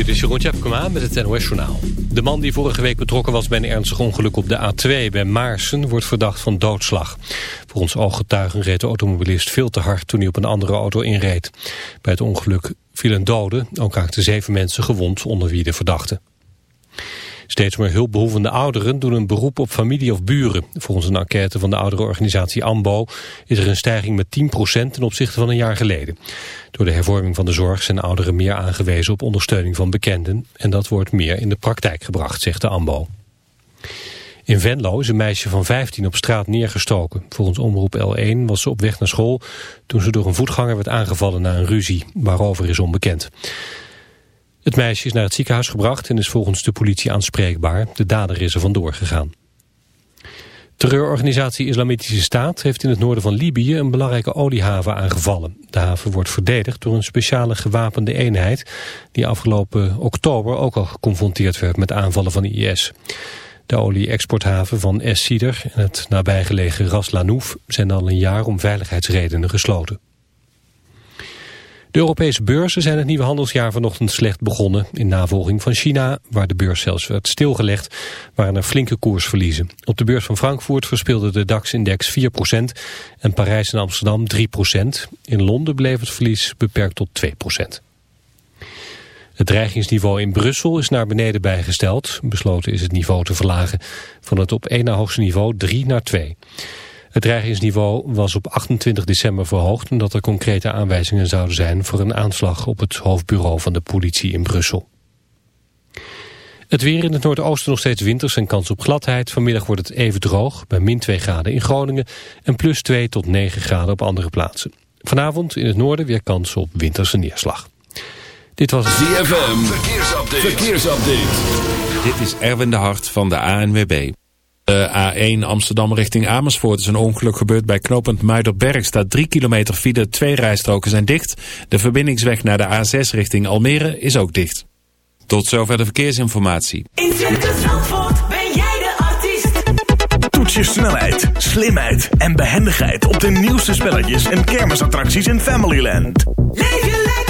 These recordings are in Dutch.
Dit is Jeroen Tjepkema met het NOS Journaal. De man die vorige week betrokken was bij een ernstig ongeluk op de A2 bij Maarsen wordt verdacht van doodslag. Volgens ooggetuigen reed de automobilist veel te hard toen hij op een andere auto inreed. Bij het ongeluk viel een dode, ook raakten zeven mensen gewond onder wie de verdachte. Steeds meer hulpbehoevende ouderen doen een beroep op familie of buren. Volgens een enquête van de ouderenorganisatie AMBO is er een stijging met 10% ten opzichte van een jaar geleden. Door de hervorming van de zorg zijn ouderen meer aangewezen op ondersteuning van bekenden. En dat wordt meer in de praktijk gebracht, zegt de AMBO. In Venlo is een meisje van 15 op straat neergestoken. Volgens omroep L1 was ze op weg naar school toen ze door een voetganger werd aangevallen na een ruzie. Waarover is onbekend. Het meisje is naar het ziekenhuis gebracht en is volgens de politie aanspreekbaar. De dader is er vandoor gegaan. Terreurorganisatie Islamitische Staat heeft in het noorden van Libië een belangrijke oliehaven aangevallen. De haven wordt verdedigd door een speciale gewapende eenheid die afgelopen oktober ook al geconfronteerd werd met aanvallen van IS. De olie-exporthaven van Es-Sider en het nabijgelegen Ras Lanouf zijn al een jaar om veiligheidsredenen gesloten. De Europese beurzen zijn het nieuwe handelsjaar vanochtend slecht begonnen. In navolging van China, waar de beurs zelfs werd stilgelegd, waren er flinke koersverliezen. Op de beurs van Frankfurt verspeelde de DAX-index 4% en Parijs en Amsterdam 3%. In Londen bleef het verlies beperkt tot 2%. Het dreigingsniveau in Brussel is naar beneden bijgesteld. Besloten is het niveau te verlagen van het op één na hoogste niveau 3 naar 2. Het dreigingsniveau was op 28 december verhoogd... omdat er concrete aanwijzingen zouden zijn... voor een aanslag op het hoofdbureau van de politie in Brussel. Het weer in het noordoosten nog steeds winters en kans op gladheid. Vanmiddag wordt het even droog, bij min 2 graden in Groningen... en plus 2 tot 9 graden op andere plaatsen. Vanavond in het noorden weer kans op winterse neerslag. Dit was ZFM, verkeersupdate. verkeersupdate. Dit is Erwin de Hart van de ANWB. De A1 Amsterdam richting Amersfoort is een ongeluk gebeurd bij knooppunt Muiderberg. Staat 3 kilometer file, twee rijstroken zijn dicht. De verbindingsweg naar de A6 richting Almere is ook dicht. Tot zover de verkeersinformatie. In Circus Zandvoort ben jij de artiest. Toets je snelheid, slimheid en behendigheid op de nieuwste spelletjes en kermisattracties in Familyland. Leef je lekker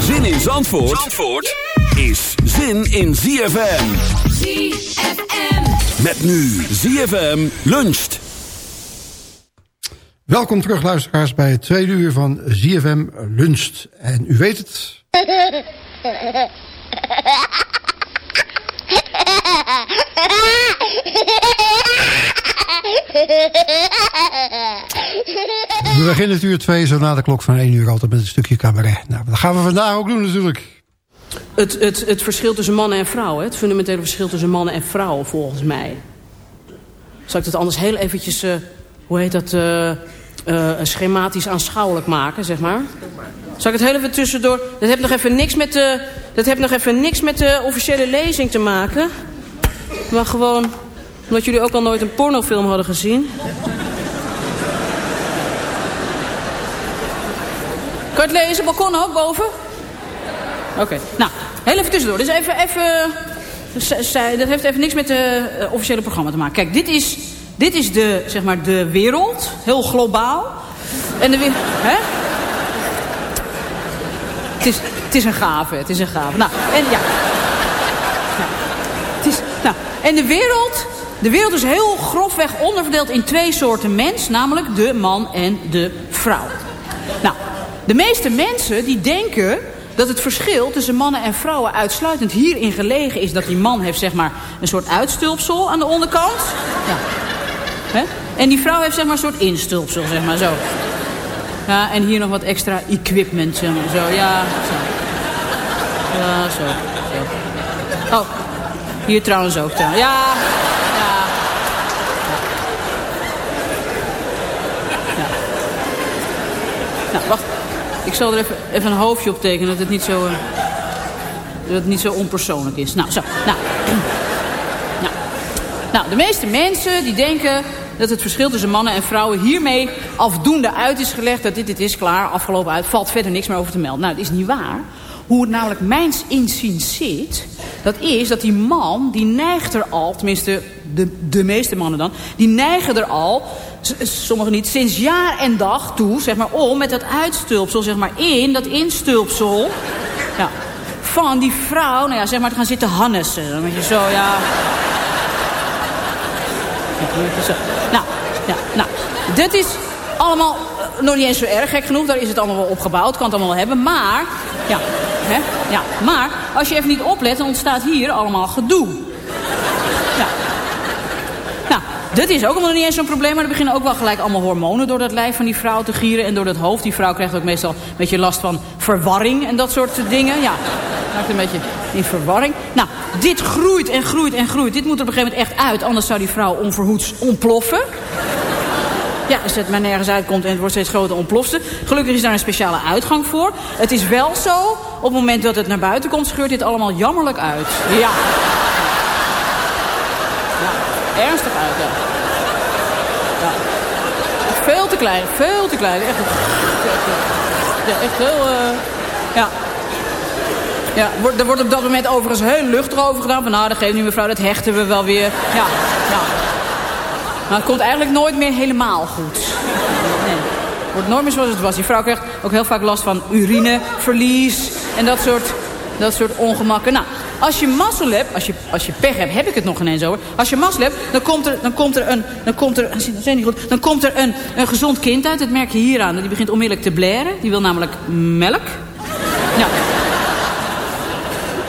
Zin in Zandvoort, Zandvoort is zin in ZFM. ZFM. Met nu ZFM luncht. Welkom terug luisteraars bij het tweede uur van ZFM Lunst. En u weet het... We beginnen het uur 2, zo na de klok van 1 uur altijd met een stukje cabaret. Nou, dat gaan we vandaag ook doen natuurlijk. Het, het, het verschil tussen mannen en vrouwen. Het fundamentele verschil tussen mannen en vrouwen volgens mij. Zal ik dat anders heel eventjes, uh, hoe heet dat, uh, uh, schematisch aanschouwelijk maken, zeg maar? Zal ik het heel even tussendoor... Dat heeft nog even niks met de, dat heeft nog even niks met de officiële lezing te maken. Maar gewoon omdat jullie ook al nooit een pornofilm hadden gezien. Kan je het lezen? Balkon ook boven? Oké. Nou, heel even tussendoor. Dus even, even, dat heeft even niks met het uh, officiële programma te maken. Kijk, dit is, dit is de, zeg maar, de wereld. Heel globaal. En de wereld... Hè? Het is, het is een gave, het is een gave. Nou, en ja. Nou, is, nou, en de wereld, de wereld is heel grofweg onderverdeeld in twee soorten mens. Namelijk de man en de vrouw. Nou, de meeste mensen die denken dat het verschil tussen mannen en vrouwen uitsluitend hierin gelegen is... dat die man heeft zeg maar een soort uitstulpsel aan de onderkant. Ja. En die vrouw heeft zeg maar een soort instulpsel, zeg maar zo. Ja, en hier nog wat extra equipment, zeg maar zo. Ja, zo. Ja, zo. zo. Oh, hier trouwens ook. Trouwens. Ja. Ja. Nou, wacht. Ik zal er even, even een hoofdje op tekenen, dat het niet zo, eh, dat het niet zo onpersoonlijk is. Nou, zo. Nou. nou. Nou, de meeste mensen die denken dat het verschil tussen mannen en vrouwen hiermee afdoende uit is gelegd. Dat dit, dit is klaar, afgelopen uit, valt verder niks meer over te melden. Nou, dat is niet waar. Hoe het namelijk mijns inziens zit, dat is dat die man, die neigt er al, tenminste de, de meeste mannen dan, die neigen er al, sommigen niet, sinds jaar en dag toe, zeg maar, om met dat uitstulpsel, zeg maar, in dat instulpsel, ja, van die vrouw, nou ja, zeg maar, te gaan zitten hannessen. Dan je zo, ja... Nou, ja, nou, dit is allemaal eh, nog niet eens zo erg gek genoeg. Daar is het allemaal wel opgebouwd, kan het allemaal wel hebben. Maar, ja, hè, ja, maar als je even niet oplet, dan ontstaat hier allemaal gedoe. Ja. Nou, dit is ook allemaal niet eens zo'n probleem. Maar er beginnen ook wel gelijk allemaal hormonen door dat lijf van die vrouw te gieren. En door dat hoofd. Die vrouw krijgt ook meestal een beetje last van verwarring en dat soort dingen. Ja, raakt een beetje in verwarring. Nou, dit groeit en groeit en groeit. Dit moet er op een gegeven moment echt uit. Anders zou die vrouw onverhoeds ontploffen. Ja, als het maar nergens uitkomt en het wordt steeds groter ontploft ze. Gelukkig is daar een speciale uitgang voor. Het is wel zo, op het moment dat het naar buiten komt... scheurt dit allemaal jammerlijk uit. Ja. Ernstig uit, ja. Veel te klein, veel te klein. Echt, ja, echt heel... eh, ja. Ja, er wordt op dat moment overigens heel luchtig over gedaan. Van nou, dat geeft nu mevrouw, dat hechten we wel weer. Ja, ja. Maar het komt eigenlijk nooit meer helemaal goed. Nee. Wordt nooit meer zoals het was. Die vrouw krijgt ook heel vaak last van urineverlies en dat soort, dat soort ongemakken. Nou, als je mazzel hebt, als je, als je pech hebt, heb ik het nog ineens over. Als je mazzel hebt, dan komt er, dan komt er een, dan komt er, goed, dan komt er een, een gezond kind uit. Dat merk je hier aan. Die begint onmiddellijk te blaren. Die wil namelijk melk. Ja.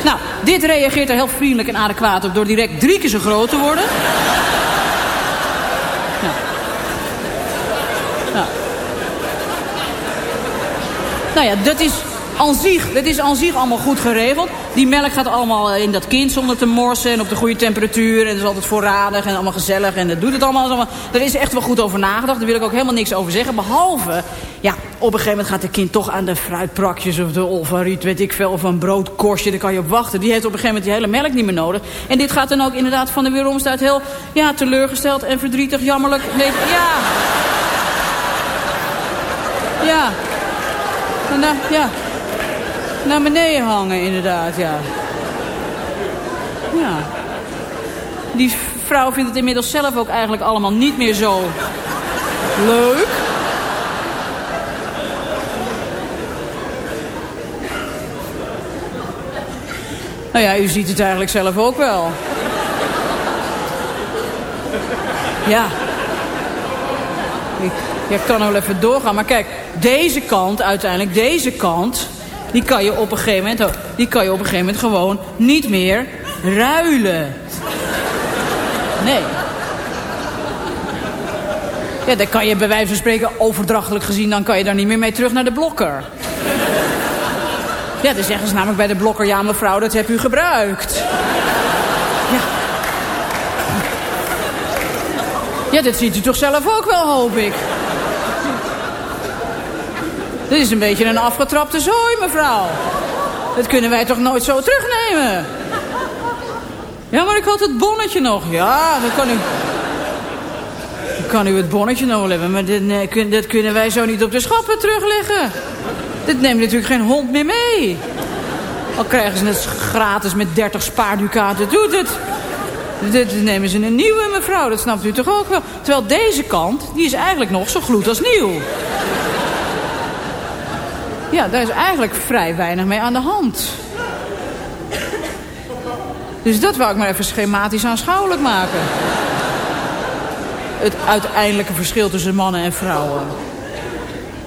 Nou, dit reageert er heel vriendelijk en adequaat op door direct drie keer zo groot te worden. Ja. Ja. Nou ja, dat is aan zich, dat is aan zich allemaal goed geregeld. Die melk gaat allemaal in dat kind zonder te morsen en op de goede temperatuur. En het is altijd voorradig en allemaal gezellig en dat doet het allemaal. Daar is echt wel goed over nagedacht. Daar wil ik ook helemaal niks over zeggen. Behalve, ja, op een gegeven moment gaat het kind toch aan de fruitprakjes of de olvariet, weet ik veel, of een broodkorstje. Daar kan je op wachten. Die heeft op een gegeven moment die hele melk niet meer nodig. En dit gaat dan ook inderdaad van de weeromst uit heel, ja, teleurgesteld en verdrietig, jammerlijk. Nee, ja. Ja. Ja. Naar beneden hangen, inderdaad, ja. Ja. Die vrouw vindt het inmiddels zelf ook eigenlijk allemaal niet meer zo leuk. Nou ja, u ziet het eigenlijk zelf ook wel. Ja. Ik, ik kan wel even doorgaan. Maar kijk, deze kant uiteindelijk, deze kant... die kan je op een gegeven moment, die kan je op een gegeven moment gewoon niet meer ruilen. Nee. Ja, dan kan je bij wijze van spreken overdrachtelijk gezien... dan kan je daar niet meer mee terug naar de blokker. Ja, dan zeggen ze namelijk bij de blokker... ja, mevrouw, dat heb u gebruikt. Ja. Ja, dat ziet u toch zelf ook wel, hoop ik. Dit is een beetje een afgetrapte zooi, mevrouw. Dat kunnen wij toch nooit zo terugnemen? Ja, maar ik had het bonnetje nog. Ja, dan kan u... Dan kan u het bonnetje nog wel hebben, maar dit, dat kunnen wij zo niet op de schappen terugleggen. Dit neemt natuurlijk geen hond meer mee. Al krijgen ze het gratis met 30 spaarducaten, doet het. Dit nemen ze een nieuwe, mevrouw, dat snapt u toch ook wel. Terwijl deze kant, die is eigenlijk nog zo gloed als nieuw. Ja, daar is eigenlijk vrij weinig mee aan de hand. Dus dat wou ik maar even schematisch aanschouwelijk maken. Het uiteindelijke verschil tussen mannen en vrouwen.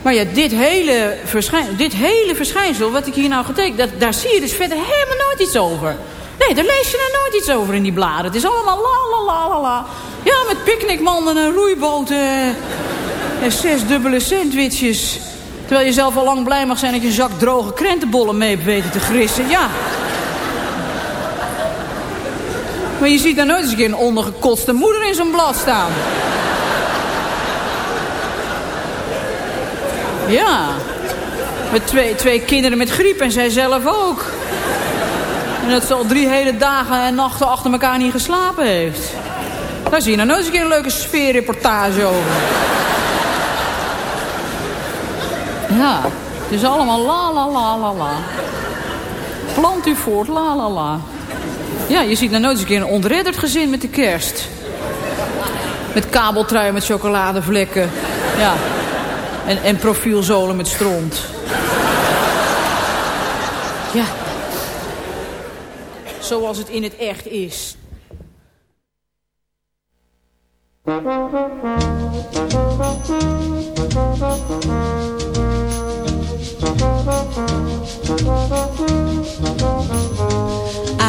Maar ja, dit hele, verschijn, dit hele verschijnsel, wat ik hier nou getekend... Dat, daar zie je dus verder helemaal nooit iets over. Nee, daar lees je er nooit iets over in die bladen. Het is allemaal la la la la la. Ja, met picknickmanden en roeiboten. En zes dubbele sandwiches. Terwijl je zelf al lang blij mag zijn dat je zak droge krentenbollen mee hebt weten te grissen. Ja. Maar je ziet daar nooit eens een keer een ondergekotste moeder in zo'n blad staan. Ja. Met twee, twee kinderen met griep en zij zelf ook. En dat ze al drie hele dagen en nachten achter elkaar niet geslapen heeft. Daar zie je nou nooit eens een keer een leuke sfeerreportage over. Ja, is allemaal la la la la la. Plant u voort, la la la. Ja, je ziet nou nooit eens een keer een ontredderd gezin met de kerst. Met kabeltruien met chocoladevlekken. Ja. En, en profielzolen met stront. Ja. Zoals het in het echt is.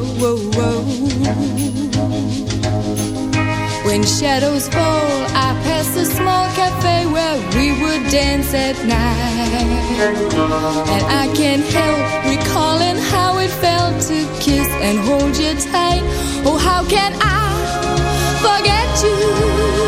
Oh. When shadows fall, I pass a small cafe where we would dance at night. And I can't help recalling how it felt to kiss and hold you tight. Oh, how can I forget you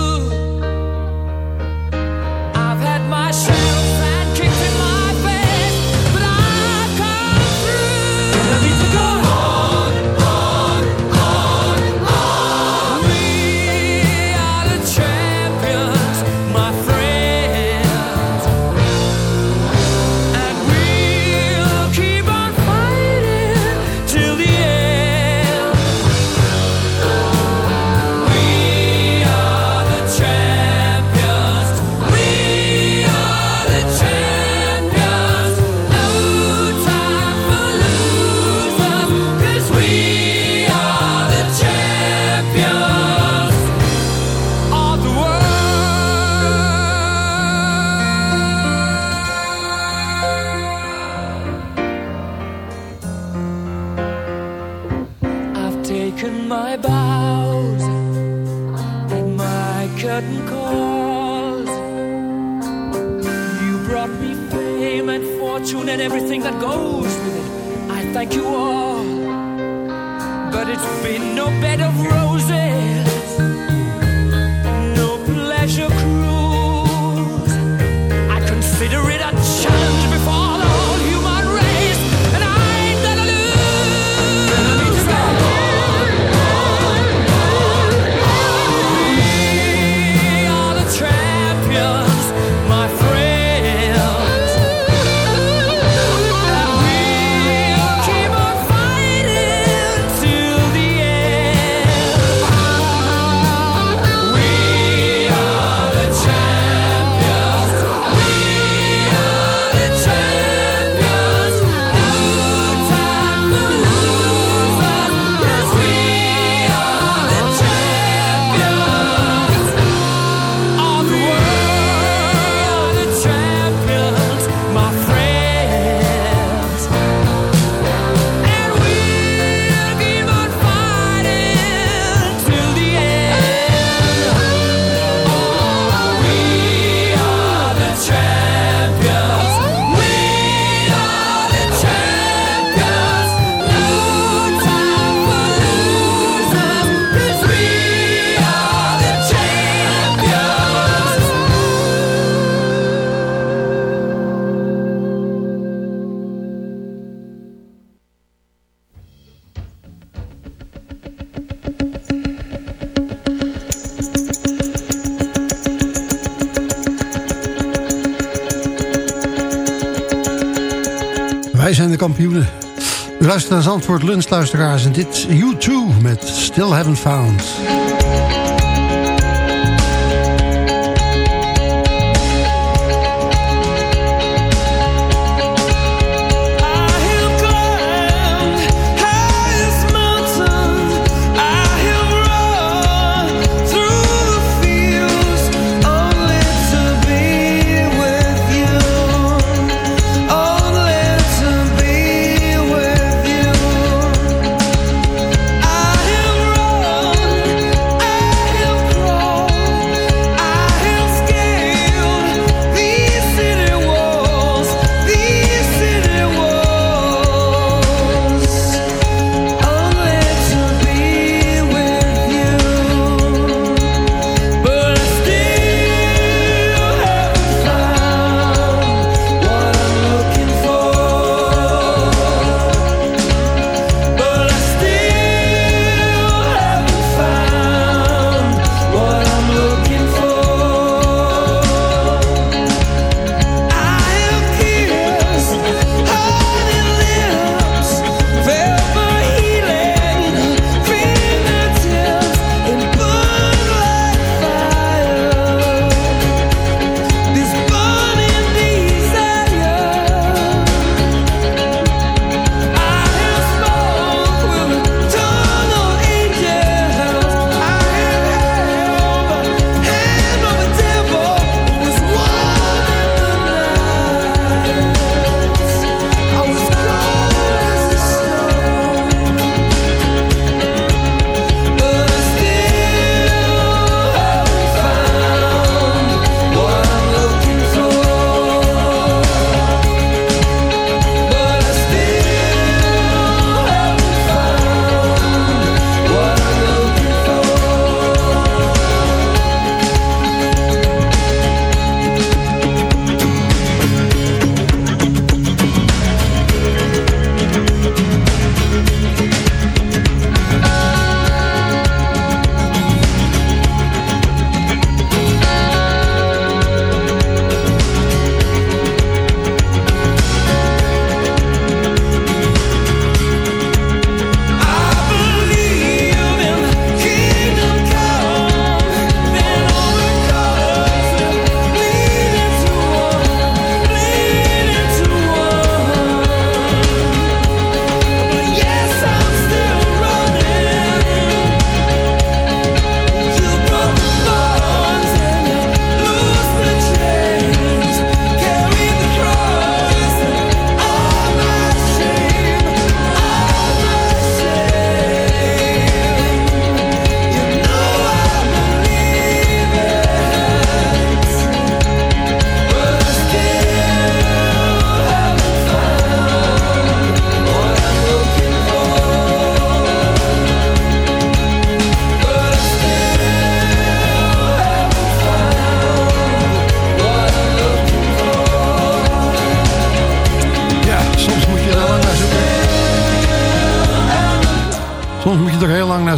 luistert antwoord lunchluisteraars. Luisteraars. En dit U2 met Still Haven't Found.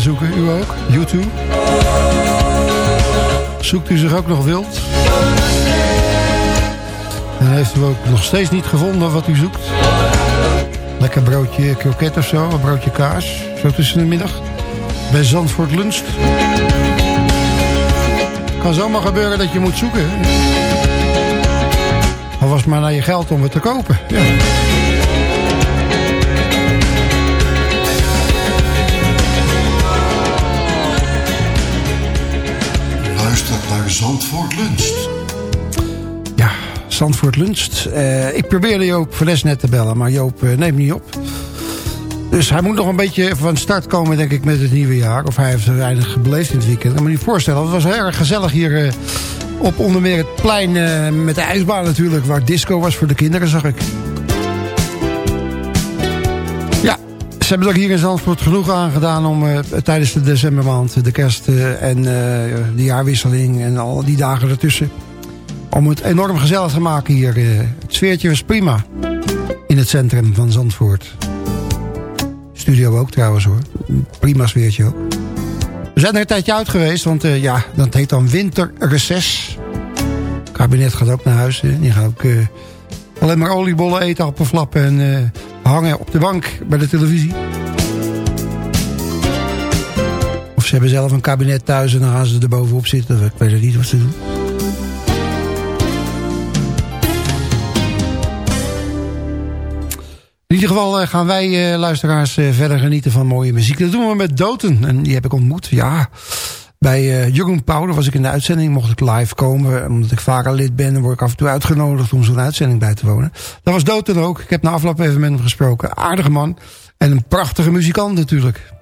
Zoeken. U ook? YouTube? Zoekt u zich ook nog wild? En heeft u ook nog steeds niet gevonden wat u zoekt? Lekker broodje kroket of zo, een broodje kaas. Zo tussen de middag. Bij Zandvoort Lunch. Kan zomaar gebeuren dat je moet zoeken. Al was maar naar je geld om het te kopen. Ja. Zandvoort Luncht. Ja, Zandvoort luncht. Eh, ik probeerde Joop Verles net te bellen, maar Joop eh, neemt niet op. Dus hij moet nog een beetje van start komen, denk ik, met het nieuwe jaar. Of hij heeft er weinig beleefd in het weekend. Ik kan me niet voorstellen. Het was heel erg gezellig hier eh, op onder meer het plein met de ijsbaan natuurlijk. Waar disco was voor de kinderen, zag ik. Hebben er ook hier in Zandvoort genoeg aan gedaan... om eh, tijdens de decembermaand, de kerst eh, en eh, de jaarwisseling... en al die dagen ertussen... om het enorm gezellig te maken hier. het sfeertje was prima in het centrum van Zandvoort. Studio ook trouwens hoor. Prima sfeertje ook. We zijn er een tijdje uit geweest, want ja, dat heet dan winterreces. Het kabinet gaat ook naar huis. Hè. Die gaat ook alleen maar oliebollen eten, appelflappen en hangen op de bank bij de televisie. Of ze hebben zelf een kabinet thuis en dan gaan ze er bovenop zitten. Ik weet niet wat ze doen. In ieder geval eh, gaan wij eh, luisteraars eh, verder genieten van mooie muziek. Dat doen we met Doten. En die heb ik ontmoet, ja. Bij eh Jeroen Pauw, daar was ik in de uitzending. Mocht ik live komen. Omdat ik vaker lid ben, word ik af en toe uitgenodigd om zo'n uitzending bij te wonen. Dat was Doten ook. Ik heb na afloop even met hem gesproken. Aardige man. En een prachtige muzikant natuurlijk.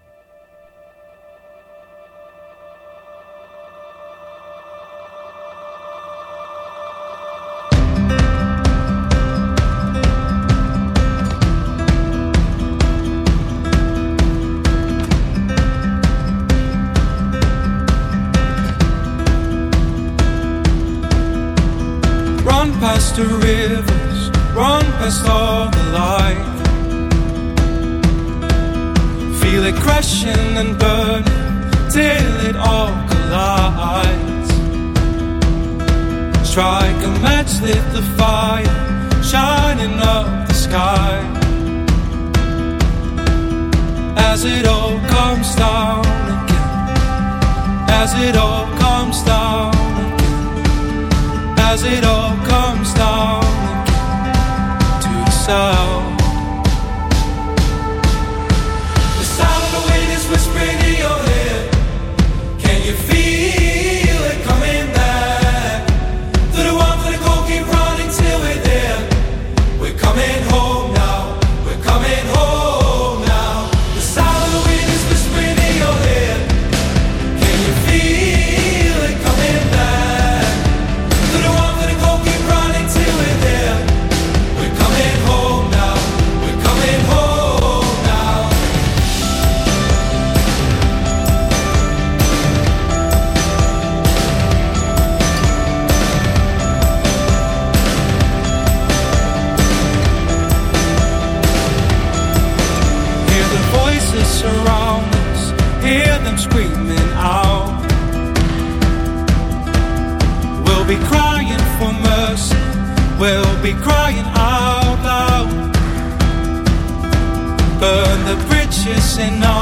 Bridges in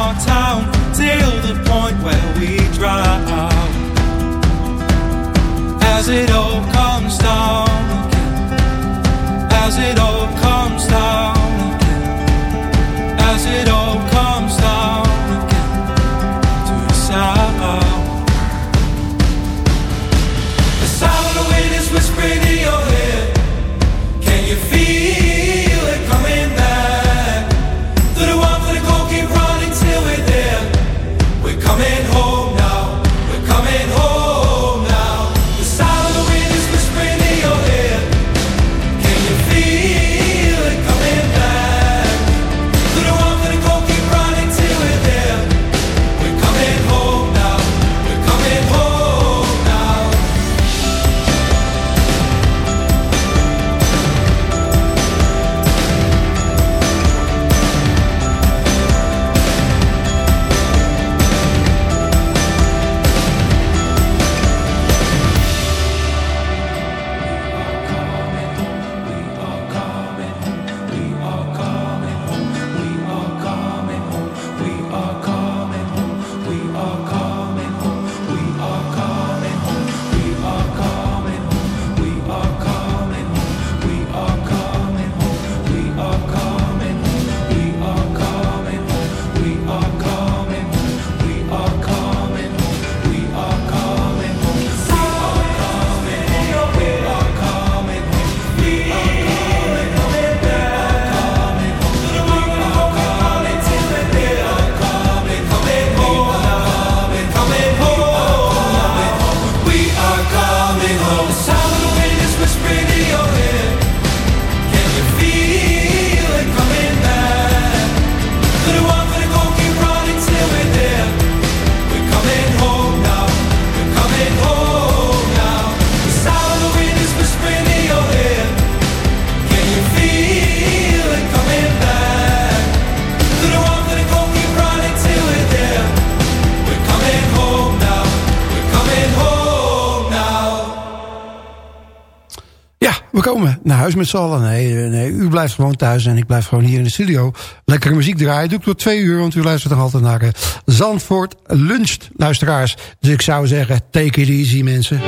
met z'n allen. Nee, nee, u blijft gewoon thuis en ik blijf gewoon hier in de studio. Lekkere muziek draaien. Doe ik tot twee uur, want u luistert nog altijd naar eh, Zandvoort Luncht, luisteraars. Dus ik zou zeggen, take it easy, mensen.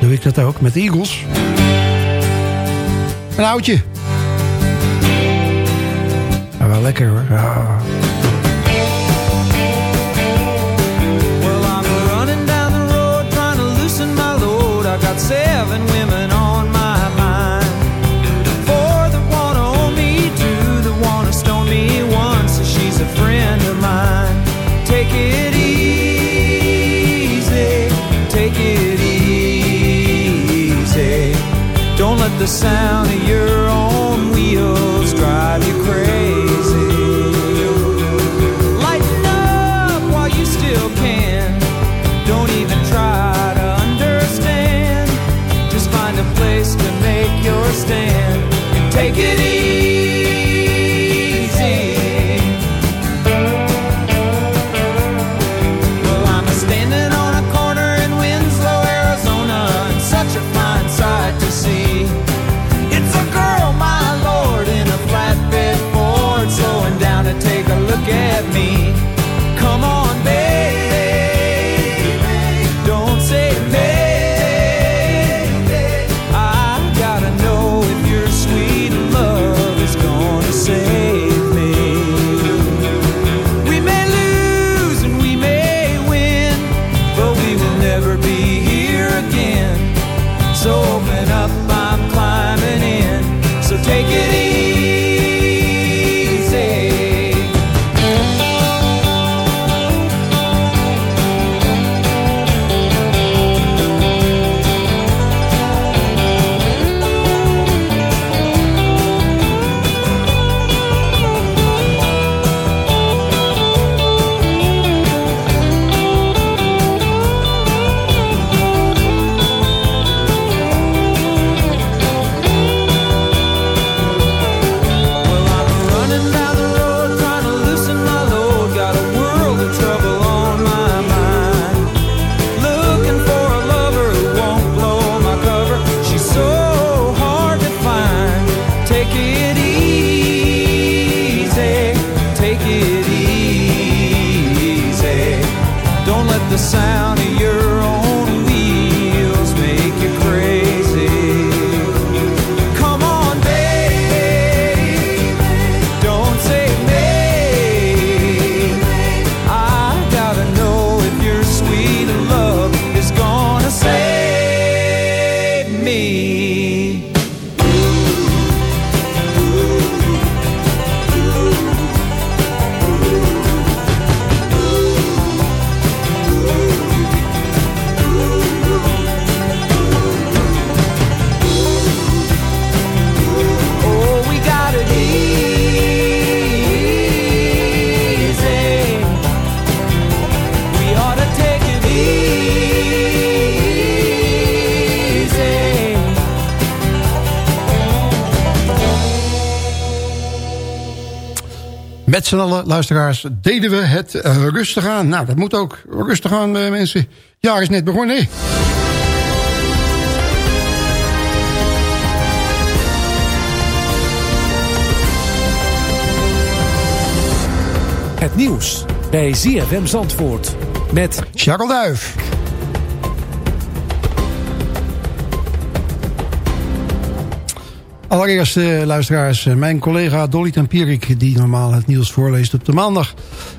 Doe ik dat ook met Eagles. Een oudje. Maar wel lekker hoor. Ja. Seven women on my mind. Four that wanna own me, two that wanna stone me, one so she's a friend of mine. Take it easy, take it easy. Don't let the sound of your own wheels drive you crazy. Luisteraars, deden we het eh, rustig aan. Nou, dat moet ook rustig aan, eh, mensen. Het jaar is net begonnen. Het nieuws bij ZFM Zandvoort met Charles Duif. Allereerst, eh, luisteraars, eh, mijn collega Dolly Tempierik... die normaal het nieuws voorleest op de maandag...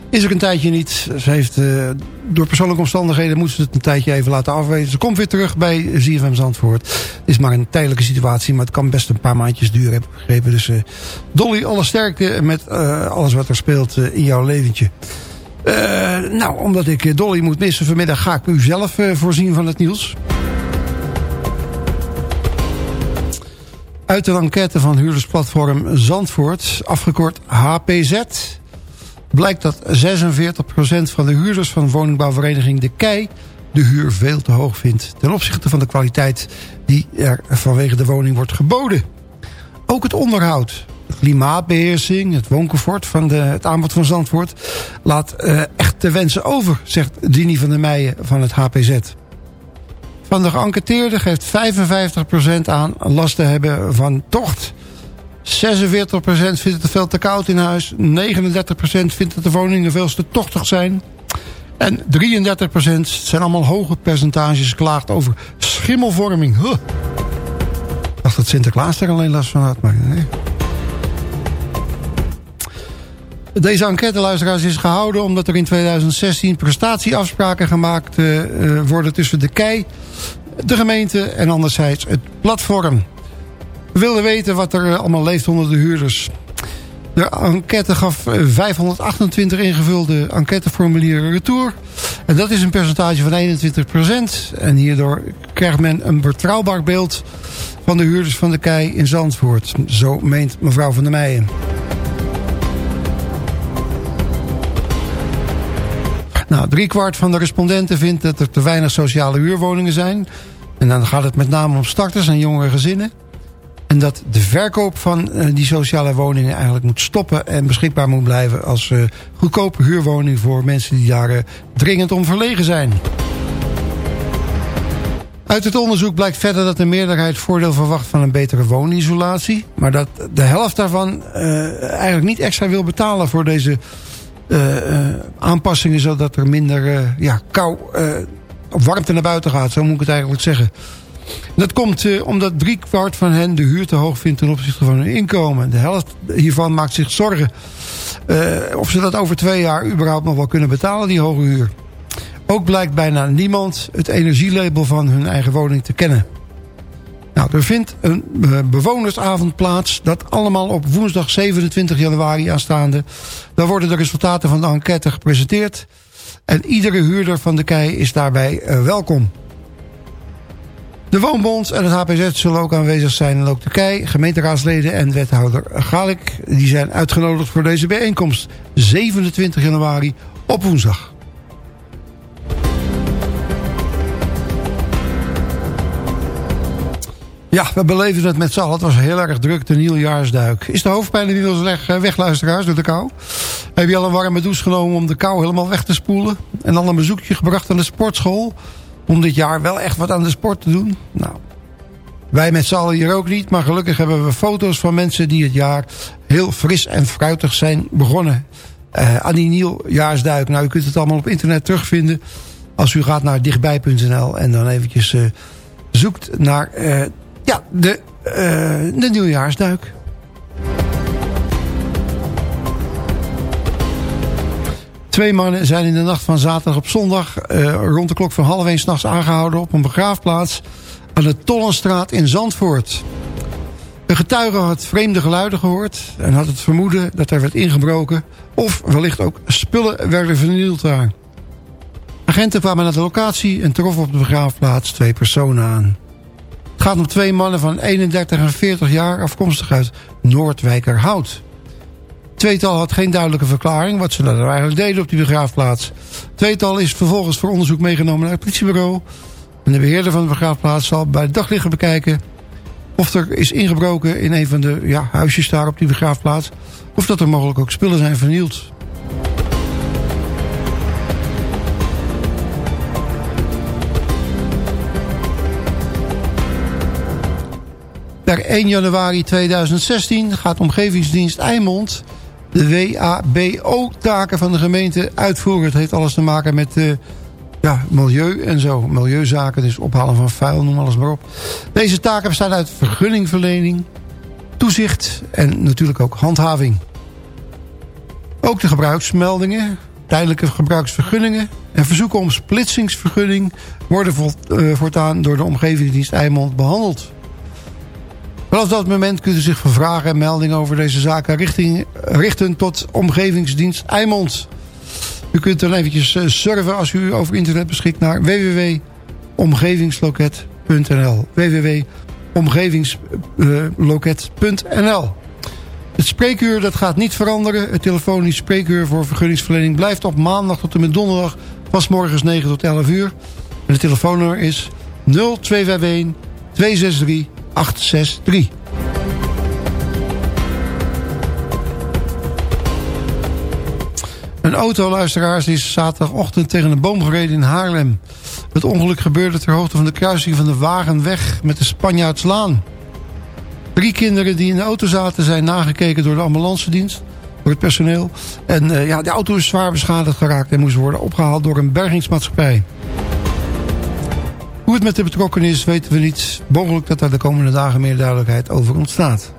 is er een tijdje niet. Ze heeft eh, door persoonlijke omstandigheden... moet ze het een tijdje even laten afweten. Ze komt weer terug bij ZFM Zandvoort. Het is maar een tijdelijke situatie... maar het kan best een paar maandjes duren, heb ik begrepen. Dus Dolly, alle sterkte met alles wat er speelt in jouw leventje. Nou, omdat ik Dolly moet missen vanmiddag... ga ik u zelf voorzien van het nieuws. Uit een enquête van huurdersplatform Zandvoort, afgekort HPZ... blijkt dat 46% van de huurders van woningbouwvereniging De Kei... de huur veel te hoog vindt ten opzichte van de kwaliteit... die er vanwege de woning wordt geboden. Ook het onderhoud, de klimaatbeheersing, het wooncomfort... van de, het aanbod van Zandvoort laat eh, echt te wensen over... zegt Dini van der Meijen van het HPZ. Van de geënquêteerden geeft 55% aan last te hebben van tocht. 46% vindt het veel te koud in huis. 39% vindt dat de woningen veel te tochtig zijn. En 33% zijn allemaal hoge percentages klaagt over schimmelvorming. Ik dacht dat Sinterklaas er alleen last van had, maar nee. Deze enquête, luisteraars, is gehouden omdat er in 2016 prestatieafspraken gemaakt eh, eh, worden tussen de KEI, de gemeente en anderzijds het platform. We wilden weten wat er eh, allemaal leeft onder de huurders. De enquête gaf eh, 528 ingevulde enquêteformulieren retour. En dat is een percentage van 21%. En hierdoor krijgt men een betrouwbaar beeld van de huurders van de KEI in Zandvoort. Zo meent mevrouw van der Meijen. Nou, driekwart van de respondenten vindt dat er te weinig sociale huurwoningen zijn. En dan gaat het met name om starters en jongere gezinnen. En dat de verkoop van eh, die sociale woningen eigenlijk moet stoppen... en beschikbaar moet blijven als eh, goedkope huurwoning... voor mensen die daar eh, dringend om verlegen zijn. Uit het onderzoek blijkt verder dat de meerderheid voordeel verwacht van een betere woonisolatie. Maar dat de helft daarvan eigenlijk niet extra wil betalen voor deze aanpassingen. Zodat er minder ja, kou warmte naar buiten gaat. Zo moet ik het eigenlijk zeggen. Dat komt eh, omdat driekwart van hen de huur te hoog vindt ten opzichte van hun inkomen. De helft hiervan maakt zich zorgen eh, of ze dat over twee jaar überhaupt nog wel kunnen betalen, die hoge huur. Ook blijkt bijna niemand het energielabel van hun eigen woning te kennen. Nou, er vindt een eh, bewonersavond plaats. Dat allemaal op woensdag 27 januari aanstaande. Dan worden de resultaten van de enquête gepresenteerd. En iedere huurder van de KEI is daarbij eh, welkom. De Woonbond en het HPZ zullen ook aanwezig zijn. En ook de KEI, gemeenteraadsleden en wethouder Galik. Die zijn uitgenodigd voor deze bijeenkomst. 27 januari op woensdag. Ja, we beleven het met z'n allen. Het was heel erg druk, de nieuwjaarsduik. Is de hoofdpijn inmiddels weg, eh, weg, luisteraars, door de kou? Heb je al een warme douche genomen om de kou helemaal weg te spoelen? En dan een bezoekje gebracht aan de sportschool? Om dit jaar wel echt wat aan de sport te doen? Nou, wij met z'n allen hier ook niet. Maar gelukkig hebben we foto's van mensen die het jaar heel fris en fruitig zijn begonnen. eh, aan die nieuwjaarsduik. Nou, u kunt het allemaal op internet terugvinden. Als u gaat naar dichtbij.nl en dan eventjes eh, zoekt naar ja, de, eh, de nieuwjaarsduik. Twee mannen zijn in de nacht van zaterdag op zondag... eh, rond de klok van half één s'nachts aangehouden op een begraafplaats... aan de Tollenstraat in Zandvoort. De getuige had vreemde geluiden gehoord... en had het vermoeden dat er werd ingebroken... of wellicht ook spullen werden vernield daar. Agenten kwamen naar de locatie en troffen op de begraafplaats twee personen aan. Het gaat om twee mannen van 31 en 40 jaar afkomstig uit Noordwijkerhout. Tweetal had geen duidelijke verklaring wat ze nou eigenlijk deden op die begraafplaats. Tweetal is vervolgens voor onderzoek meegenomen naar het politiebureau. En de beheerder van de begraafplaats zal bij het daglicht bekijken... of er is ingebroken in een van de ja, huisjes daar op die begraafplaats... of dat er mogelijk ook spullen zijn vernield. Per 1 januari 2016 gaat Omgevingsdienst Eimond de WABO-taken van de gemeente uitvoeren. Het heeft alles te maken met eh, ja, milieu en zo. Milieuzaken, dus ophalen van vuil, noem alles maar op. Deze taken bestaan uit vergunningverlening, toezicht en natuurlijk ook handhaving. Ook de gebruiksmeldingen, tijdelijke gebruiksvergunningen... en verzoeken om splitsingsvergunning... worden eh, voortaan door de Omgevingsdienst Eimond behandeld. Vanaf dat moment kunt u zich voor vragen en meldingen over deze zaken richting, richten tot Omgevingsdienst Eimond. U kunt dan eventjes eh, surfen als u over internet beschikt naar www.omgevingsloket.nl www.omgevingsloket.nl Het spreekuur dat gaat niet veranderen. Het telefonisch spreekuur voor vergunningsverlening blijft op maandag tot en met donderdag van morgens 9 tot 11 uur. En het telefoonnummer is 0251 263 863. Een autoluisteraars is zaterdagochtend tegen een boom gereden in Haarlem. Het ongeluk gebeurde ter hoogte van de kruising van de Wagenweg met de Spanjaardslaan. Drie kinderen die in de auto zaten zijn nagekeken door de ambulancedienst, door het personeel. En eh, ja, de auto is zwaar beschadigd geraakt en moest worden opgehaald door een bergingsmaatschappij. Hoe het met de betrokkenen is, weten we niet. Mogelijk dat daar de komende dagen meer duidelijkheid over ontstaat.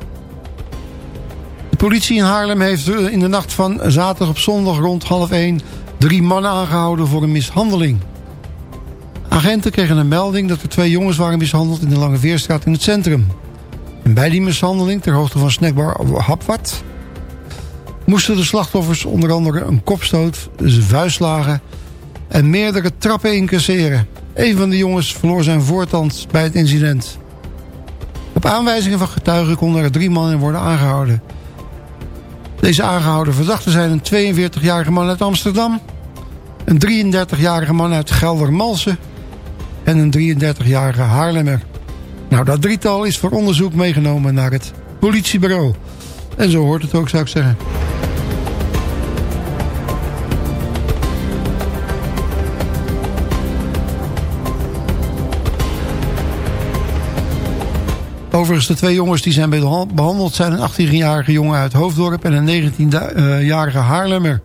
De politie in Haarlem heeft eh, in de nacht van zaterdag op zondag rond half één... drie mannen aangehouden voor een mishandeling. Agenten kregen een melding dat er twee jongens waren mishandeld... in de Lange Veerstraat in het centrum. En bij die mishandeling, ter hoogte van snackbar Hapwat... moesten de slachtoffers onder andere een kopstoot, dus vuistslagen... en meerdere trappen incasseren. Een van de jongens verloor zijn voortand bij het incident. Op aanwijzingen van getuigen konden er drie mannen worden aangehouden. Deze aangehouden verdachten zijn een 42-jarige man uit Amsterdam... een 33-jarige man uit Geldermalsen... en een 33-jarige Haarlemmer. Nou, dat drietal is voor onderzoek meegenomen naar het politiebureau. En zo hoort het ook, zou ik zeggen. Overigens, de twee jongens die zijn beha- behandeld zijn een 18-jarige jongen uit Hoofddorp en een 19-jarige Haarlemmer.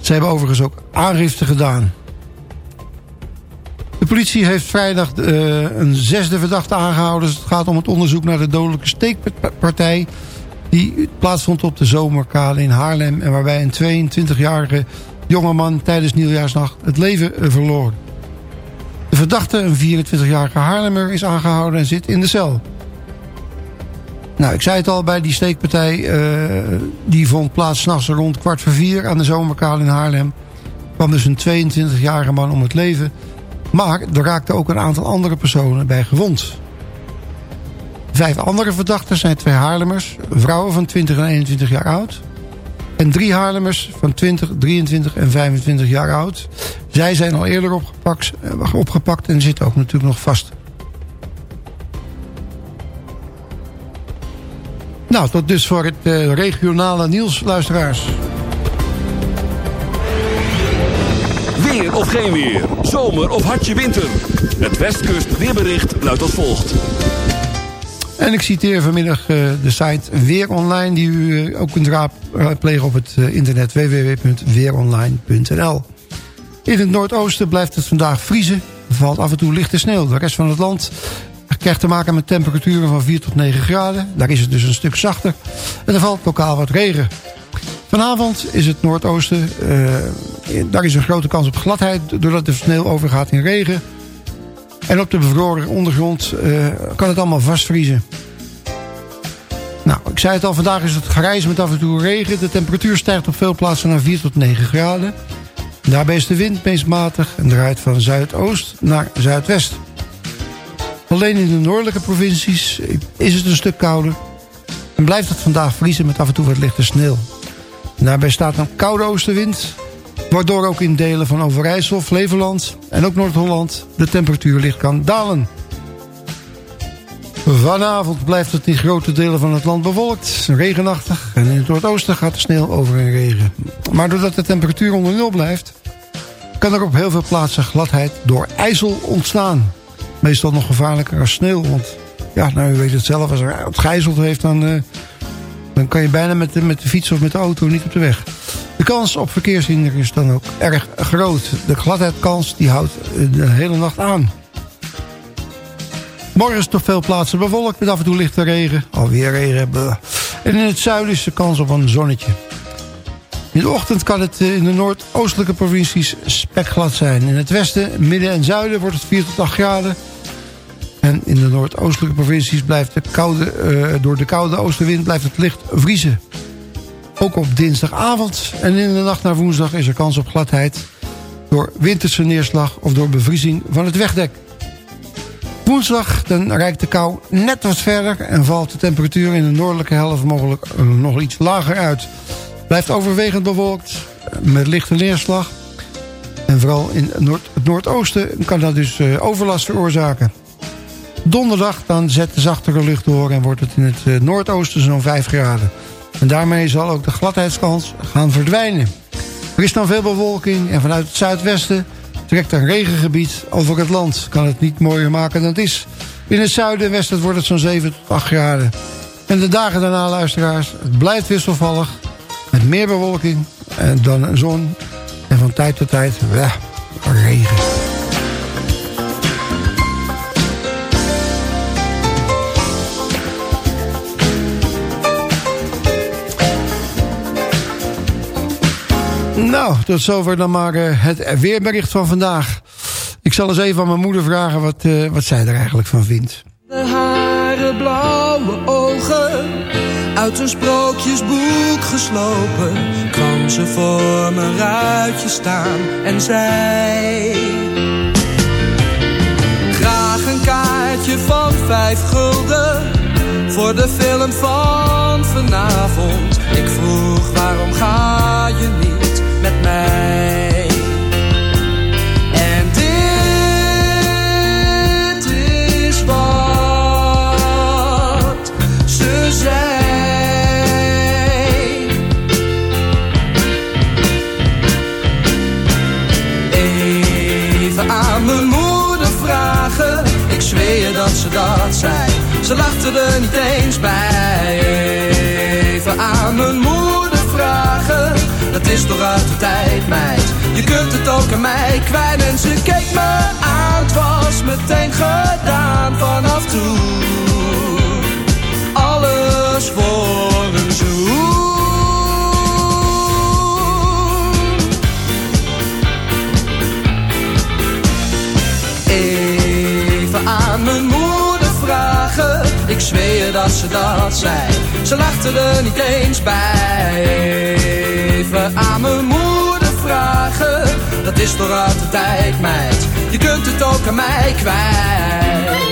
Ze hebben overigens ook aangifte gedaan. De politie heeft vrijdag eh, een zesde verdachte aangehouden. Dus het gaat om het onderzoek naar de dodelijke steekpartij... die plaatsvond op de Zomerkade in Haarlem... en waarbij een 22-jarige jongeman tijdens nieuwjaarsnacht het leven eh, verloor. De verdachte, een 24-jarige Haarlemmer, is aangehouden en zit in de cel. Nou, ik zei het al bij die steekpartij. eh, die vond plaats s'nachts rond kwart voor vier aan de Zomerkade in Haarlem. kwam dus een 22-jarige man om het leven. Maar er raakten ook een aantal andere personen bij gewond. Vijf andere verdachten zijn twee Haarlemmers. Vrouwen van 20 en 21 jaar oud. En drie Haarlemmers van 20, 23 en 25 jaar oud. Zij zijn al eerder opgepakt, eh, opgepakt en zitten ook natuurlijk nog vast. Nou, tot dus voor het eh, regionale nieuws, luisteraars. Weer of geen weer. Zomer of hartje winter. Het Westkust weerbericht luidt als volgt. En ik citeer vanmiddag eh, de site Weer Online... die u eh, ook kunt raadplegen op het internet www.weeronline.nl. In het noordoosten blijft het vandaag vriezen. Er valt af en toe lichte sneeuw. De rest van het land krijgt te maken met temperaturen van 4 tot 9 graden. Daar is het dus een stuk zachter. En er valt lokaal wat regen. Vanavond is het noordoosten... eh, daar is een grote kans op gladheid... doordat de sneeuw overgaat in regen... En op de bevroren ondergrond eh, kan het allemaal vastvriezen. Nou, ik zei het al, vandaag is het grijs met af en toe regen. De temperatuur stijgt op veel plaatsen naar 4 tot 9 graden. Daarbij is de wind meest matig en draait van zuidoost naar zuidwest. Alleen in de noordelijke provincies is het een stuk kouder. En blijft het vandaag vriezen met af en toe wat lichte sneeuw. Daarbij staat een koude oostenwind... waardoor ook in delen van Overijssel, Flevoland en ook Noord-Holland... de temperatuur licht kan dalen. Vanavond blijft het in grote delen van het land bewolkt, regenachtig... en in het noordoosten gaat de sneeuw over in regen. Maar doordat de temperatuur onder nul blijft... kan er op heel veel plaatsen gladheid door ijzel ontstaan. Meestal nog gevaarlijker als sneeuw, want... ja, nou, u weet het zelf, als er het gijzeld heeft... dan, eh, dan kan je bijna met de, met de fiets of met de auto niet op de weg. De kans op verkeershindering is dan ook erg groot. De gladheidkans die houdt eh, de hele nacht aan. Morgen is op veel plaatsen bewolkt met af en toe lichte regen. Alweer regen. En in het zuiden is de kans op een zonnetje. In de ochtend kan het eh, in de noordoostelijke provincies spekglad zijn. In het westen, midden en zuiden wordt het 4 tot 8 graden. En in de noordoostelijke provincies blijft de koude, eh, door de koude oostenwind blijft het licht vriezen. Ook op dinsdagavond en in de nacht naar woensdag is er kans op gladheid... door winterse neerslag of door bevriezing van het wegdek. Woensdag dan rijkt de kou net wat verder... en valt de temperatuur in de noordelijke helft mogelijk eh, nog iets lager uit. Blijft overwegend bewolkt eh, met lichte neerslag. En vooral in het noord- het noordoosten kan dat dus overlast veroorzaken. Donderdag dan zet de zachtere lucht door en wordt het in het eh, noordoosten zo'n 5 graden. En daarmee zal ook de gladheidskans gaan verdwijnen. Er is dan veel bewolking en vanuit het zuidwesten trekt een regengebied over het land. Kan het niet mooier maken dan het is. In het zuiden en westen wordt het zo'n 7 tot 8 graden. En de dagen daarna, luisteraars, het blijft wisselvallig. Met meer bewolking en dan zon. En van tijd tot tijd, ja, regen. Nou, tot zover dan maar eh, het weerbericht van vandaag. Ik zal eens even aan mijn moeder vragen wat, eh, wat zij er eigenlijk van vindt. De haren, blauwe ogen, uit een sprookjesboek geslopen, kwam ze voor mijn ruitje staan en zei: Graag een kaartje van vijf gulden voor de film van vanavond. Ik vroeg waarom ga Ze lachte er niet eens bij. Even aan mijn moeder vragen. Dat is toch uit de tijd, meid. Je kunt het ook aan mij kwijt.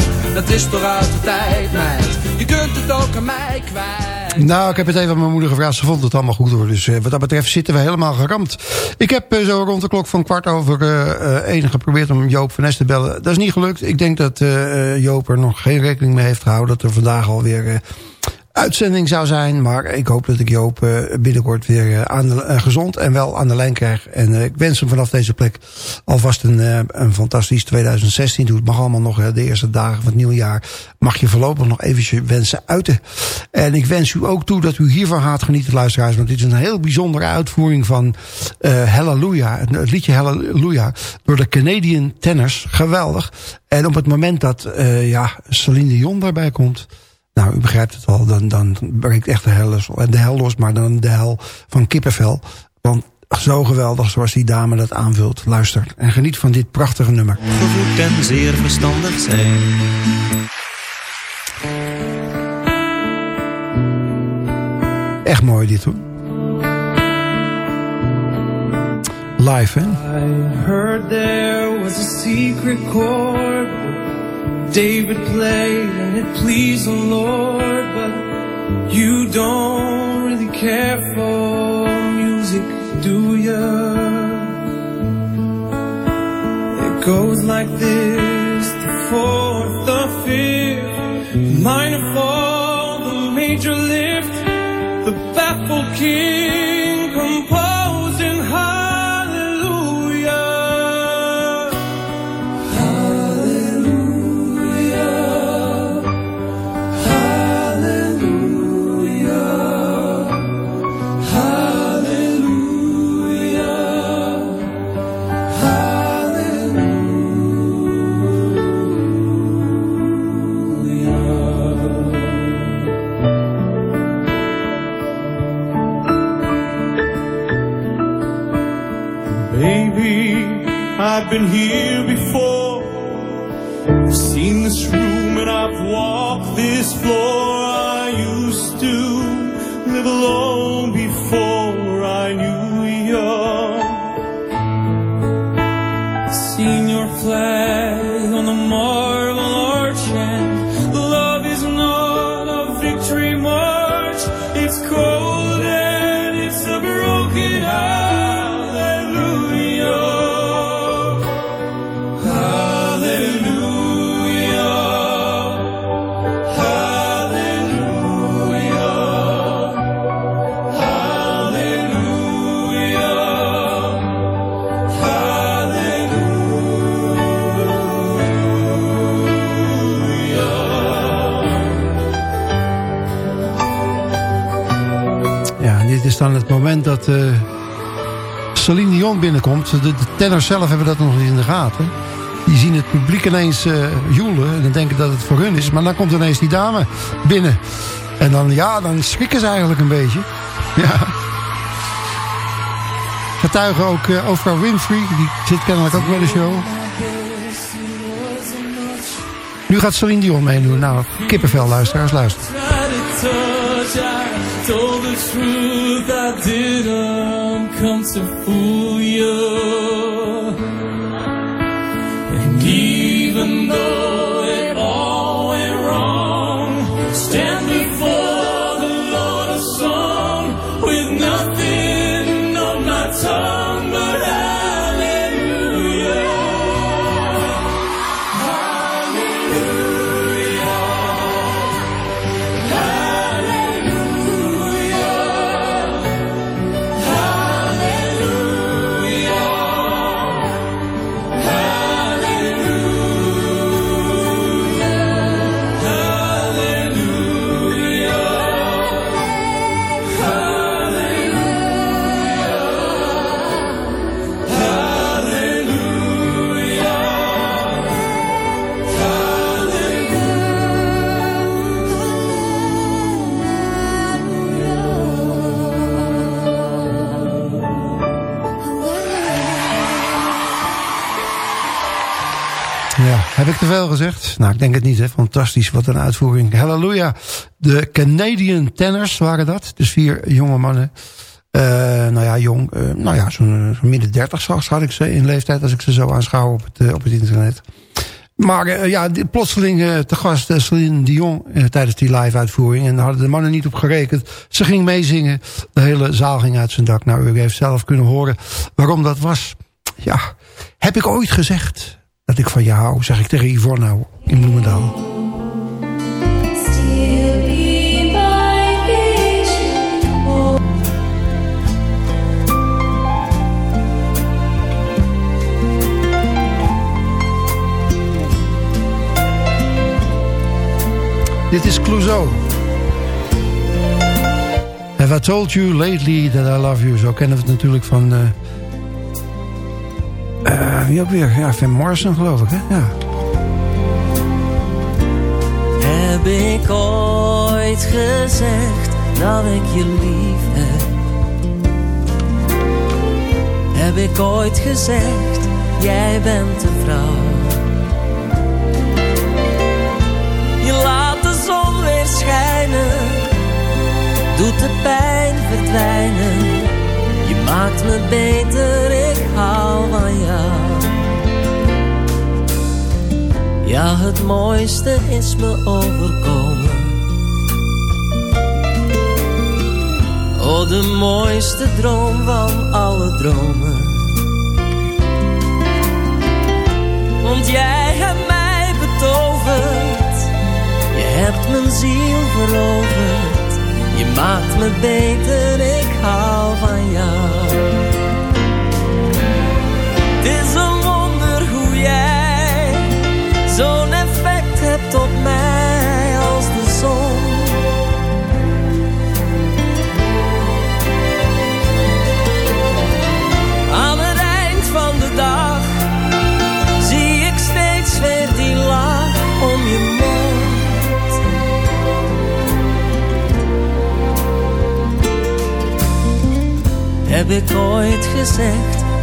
Dat is toch uit de tijd, meid Je kunt het ook aan mij kwijt Nou, ik heb het even aan mijn moeder gevraagd. Ze vond het allemaal goed hoor. Dus eh, wat dat betreft zitten we helemaal geramd. Ik heb eh, zo rond de klok van kwart over eh, één geprobeerd om Joop van Nes te bellen. Dat is niet gelukt. Ik denk dat Joop er nog geen rekening mee heeft gehouden. Dat er vandaag alweer uitzending zou zijn. Maar ik hoop dat ik Joop eh, binnenkort weer eh, aan de, eh, gezond en wel aan de lijn krijg. En ik wens hem vanaf deze plek alvast een, een fantastisch 2016 toe. Het mag allemaal nog de eerste dagen van het nieuwe jaar. Mag je voorlopig nog eventjes wensen uiten. En ik wens u ook toe dat u hiervan gaat genieten, luisteraars. Want dit is een heel bijzondere uitvoering van Hallelujah. Het, liedje Hallelujah door de Canadian Tenors. Geweldig. En op het moment dat ja, Celine Dion daarbij komt... Nou, u begrijpt het al, dan, dan breekt echt de hel, los, de hel los, maar dan de hel van kippenvel. Want zo geweldig zoals die dame dat aanvult. Luister en geniet van dit prachtige nummer. gevoed en zeer verstandig zijn. Echt mooi dit hoor. Live hè? I heard there was a secret chord David played and it pleased the Lord, but you don't really care for music, do ya? It goes like this: the fourth, the fifth, the minor fall, the major lift, the baffled king been here Celine Dion binnenkomt. De, de tenners zelf hebben dat nog niet in de gaten. Die zien het publiek ineens eh joelen. En dan denken dat het voor hun is. Maar dan komt ineens die dame binnen. En dan, ja, dan schrikken ze eigenlijk een beetje. Ja. Getuigen ook eh, Oprah Winfrey. Die zit kennelijk ook bij de show. Nu gaat Celine Dion meedoen. Nou, kippenvel luisteraars, luister. Told the truth, I didn't um, come to fool you. And even though it all went wrong, stand heb ik te veel gezegd? Nou, ik denk het niet, hè. Fantastisch, wat een uitvoering. Halleluja. De Canadian Tenners waren dat. Dus vier jonge mannen. Eh, nou ja, jong. eh, nou ja, zo'n zo midden dertig zag ik ze in leeftijd... als ik ze zo aanschouw op het, eh, op het internet. Maar eh, ja, plotseling eh, te gast uh, Celine Dion eh, tijdens die live-uitvoering. En daar hadden de mannen niet op gerekend. Ze ging meezingen. De hele zaal ging uit zijn dak. Nou, u heeft zelf kunnen horen waarom dat was. Ja, heb ik ooit gezegd dat ik van je hou, zeg ik tegen Yvonne nou in Bloemendaal. Dit is Clouseau. Have I told you lately that I love you? Zo kennen we het natuurlijk van... eh eh, wie ook weer? Ja, Van Morrison geloof ik, hè? Ja. Heb ik ooit gezegd dat ik je lief heb? Ik ooit gezegd, jij bent de vrouw? Je laat de zon weer schijnen, doet de pijn verdwijnen. Je maakt me beter, ik hou van jou. Ja, het mooiste is me overkomen. Oh, de mooiste droom van alle dromen. Want jij hebt mij betoverd. Je hebt mijn ziel veroverd. Je maakt me beter, ik hou van jou. Het is een wonder hoe jij zo'n effect hebt op mij als de zon. Aan het eind van de dag zie ik steeds weer die lach om je mond. Heb ik ooit gezegd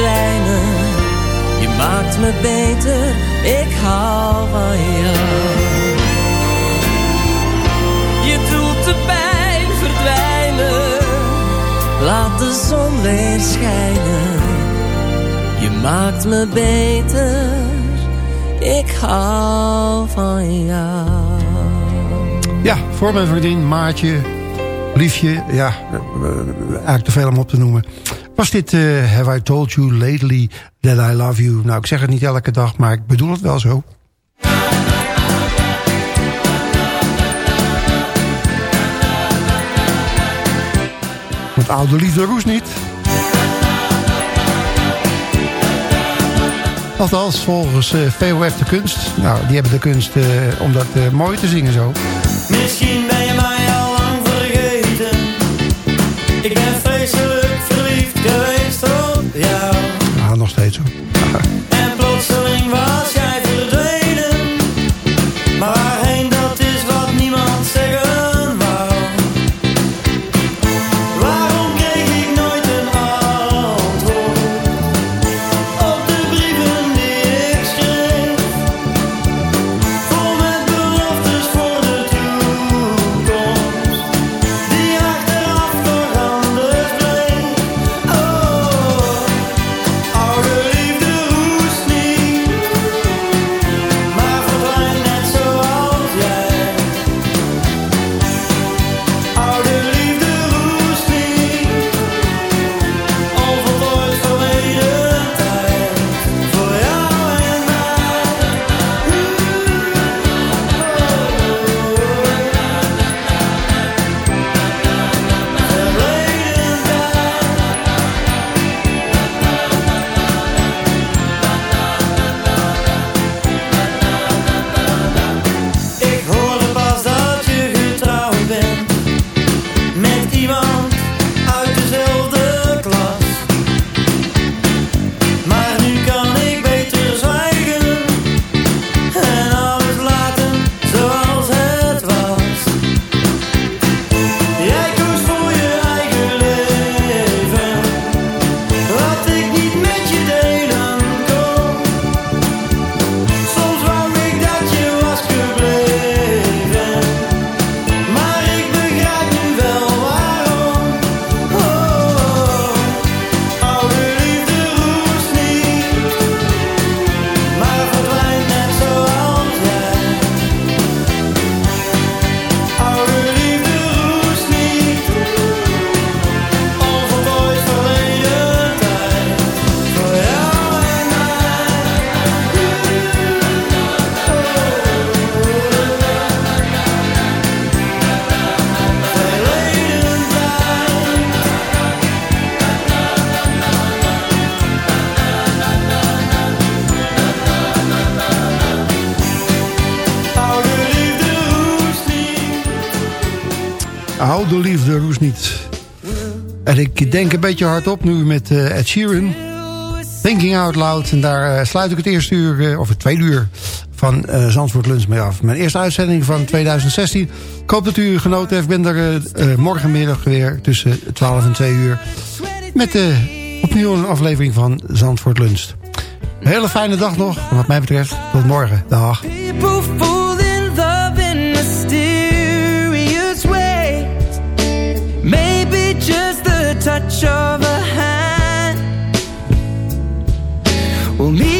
Verdwijnen. Je maakt me beter, ik hou van jou. Je doet de pijn verdwijnen, laat de zon weer schijnen. Je maakt me beter, ik hou van jou. Ja, voor mijn vriendin, Maartje, Liefje. Ja, eh, eh, eigenlijk te veel om op te noemen. Was dit eh, Have I Told You Lately That I Love You? Nou, ik zeg het niet elke dag, maar ik bedoel het wel zo. Want oude liefde roest niet. Althans, volgens eh, VOF de kunst. Nou, die hebben de kunst eh, om dat mooi te zingen zo. Misschien ben je mij al lang vergeten. Ik ik denk een beetje hardop nu met eh, Ed Sheeran. Thinking Out Loud. En daar eh, sluit ik het eerste uur, eh, of het tweede uur van Zandvoort Lunch mee af. Mijn eerste uitzending van 2016. Ik hoop dat u genoten heeft. Ik ben er morgenmiddag weer tussen 12 en 2 uur. Met opnieuw een aflevering van Zandvoort Lunch. Een hele fijne dag nog. Wat mij betreft, tot morgen. Dag. Touch of a hand. Well, me,